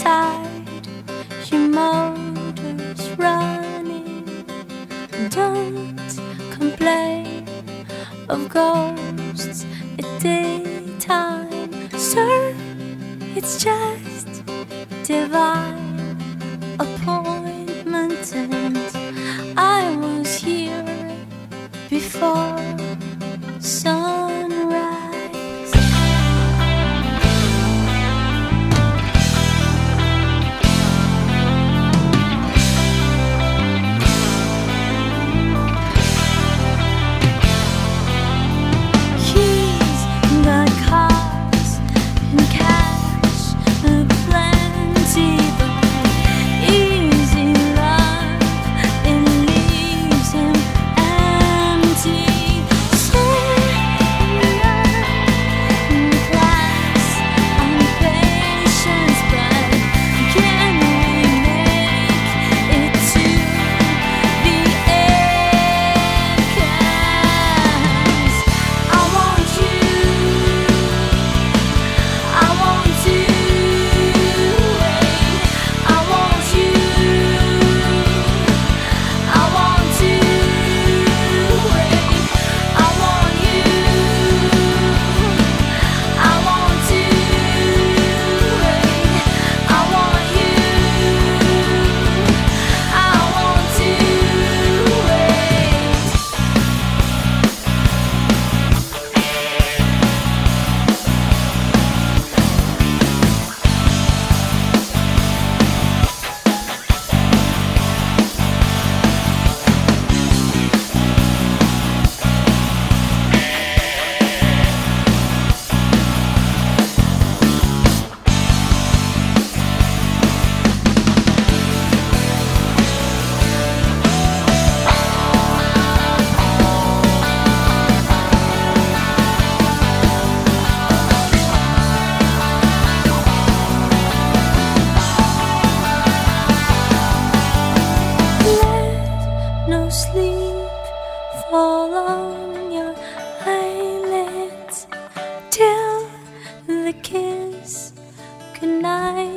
inside your motor's running. Don't complain of ghosts at daytime, sir. It's just divine appointment. along your eyelids till the kiss goodnight.